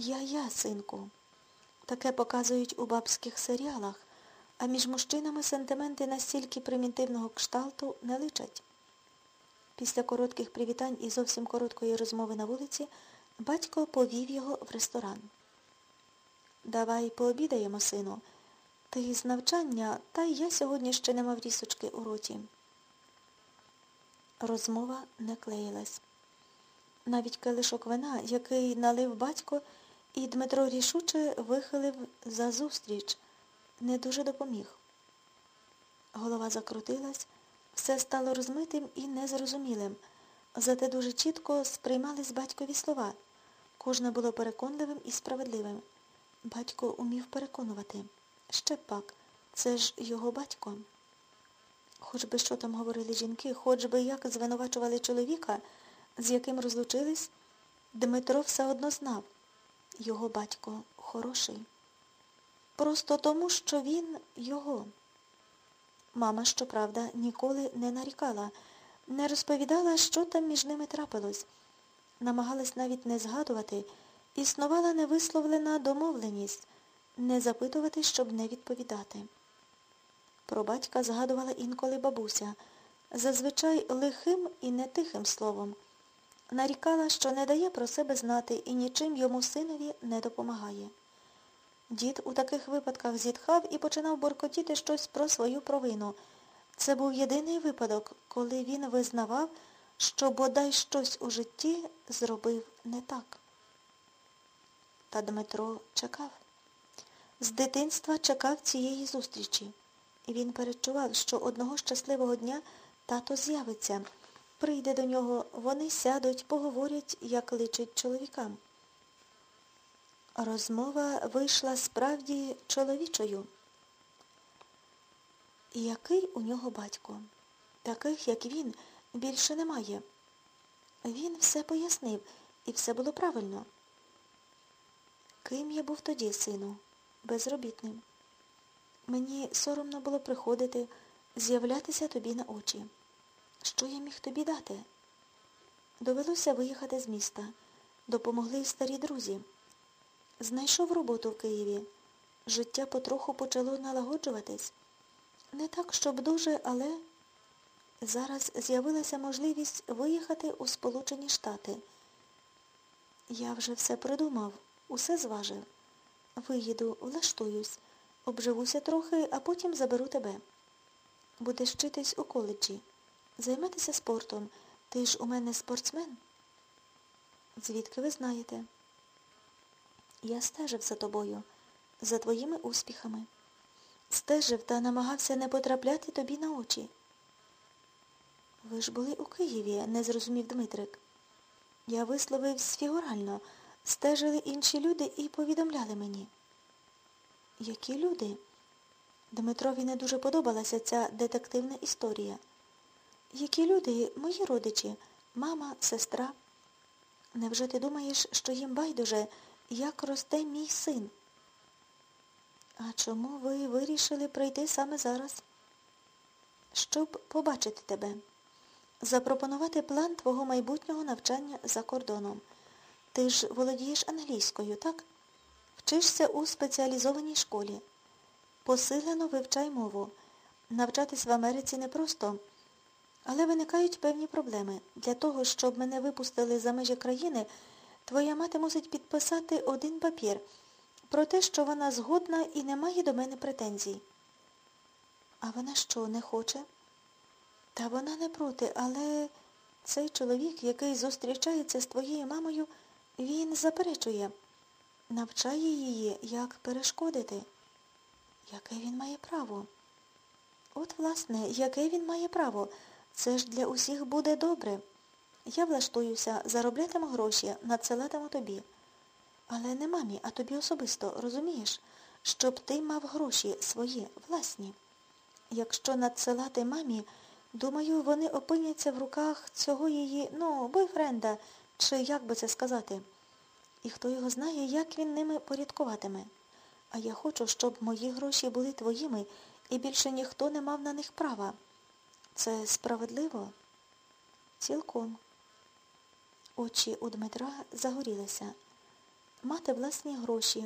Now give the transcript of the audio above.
Я-я, синку. Таке показують у бабських серіалах, а між мужчинами сентименти настільки примітивного кшталту не личать. Після коротких привітань і зовсім короткої розмови на вулиці батько повів його в ресторан. Давай пообідаємо, сину. Ти з навчання, та й я сьогодні ще не мав рісочки у роті. Розмова не клеїлась. Навіть келишок вина, який налив батько, і Дмитро рішуче вихилив за зустріч, не дуже допоміг. Голова закрутилась, все стало розмитим і незрозумілим, зате дуже чітко сприймались батькові слова. Кожне було переконливим і справедливим. Батько умів переконувати. Ще пак, це ж його батько. Хоч би що там говорили жінки, хоч би як звинувачували чоловіка, з яким розлучились, Дмитро все одно знав. Його батько хороший. Просто тому, що він його. Мама, щоправда, ніколи не нарікала, не розповідала, що там між ними трапилось. Намагалась навіть не згадувати, існувала невисловлена домовленість, не запитувати, щоб не відповідати. Про батька згадувала інколи бабуся, зазвичай лихим і нетихим словом. Нарікала, що не дає про себе знати і нічим йому синові не допомагає. Дід у таких випадках зітхав і починав боркотіти щось про свою провину. Це був єдиний випадок, коли він визнавав, що бодай щось у житті зробив не так. Та Дмитро чекав. З дитинства чекав цієї зустрічі. Він перечував, що одного щасливого дня тато з'явиться. Прийде до нього, вони сядуть, поговорять, як личить чоловікам. Розмова вийшла справді чоловічою. Який у нього батько? Таких, як він, більше немає. Він все пояснив, і все було правильно. Ким я був тоді, сину? Безробітним. Мені соромно було приходити, з'являтися тобі на очі. Що я міг тобі дати? Довелося виїхати з міста. Допомогли й старі друзі. Знайшов роботу в Києві. Життя потроху почало налагоджуватись. Не так, щоб дуже, але зараз з'явилася можливість виїхати у Сполучені Штати. Я вже все придумав, усе зважив. Виїду, влаштуюсь, обживуся трохи, а потім заберу тебе. Будеш вчитись у коледжі, займатися спортом. Ти ж у мене спортсмен. Звідки ви знаєте? Я стежив за тобою, за твоїми успіхами. Стежив та намагався не потрапляти тобі на очі. Ви ж були у Києві, не зрозумів Дмитрик. Я висловився фігурально, стежили інші люди і повідомляли мені. Які люди? Дмитрові не дуже подобалася ця детективна історія. Які люди, мої родичі, мама, сестра. Невже ти думаєш, що їм байдуже, як росте мій син? А чому ви вирішили прийти саме зараз? Щоб побачити тебе, запропонувати план твого майбутнього навчання за кордоном. Ти ж володієш англійською, так? Вчишся у спеціалізованій школі. Посилено вивчай мову. Навчатись в Америці непросто. Але виникають певні проблеми. Для того, щоб мене випустили за межі країни, твоя мати мусить підписати один папір про те, що вона згодна і не має до мене претензій. А вона що, не хоче? Та вона не проти, але цей чоловік, який зустрічається з твоєю мамою, він заперечує, навчає її, як перешкодити. Яке він має право? От, власне, яке він має право? Це ж для усіх буде добре. Я влаштуюся, зароблятиму гроші, надсилатиму тобі. Але не мамі, а тобі особисто, розумієш, щоб ти мав гроші свої, власні. Якщо надсилати мамі, думаю, вони опиняться в руках цього її, ну, бойфренда, чи як би це сказати. І хто його знає, як він ними порядкуватиме. А я хочу, щоб мої гроші були твоїми, і більше ніхто не мав на них права. Це справедливо? Цілком. Очі у Дмитра загорілися. мати власні гроші,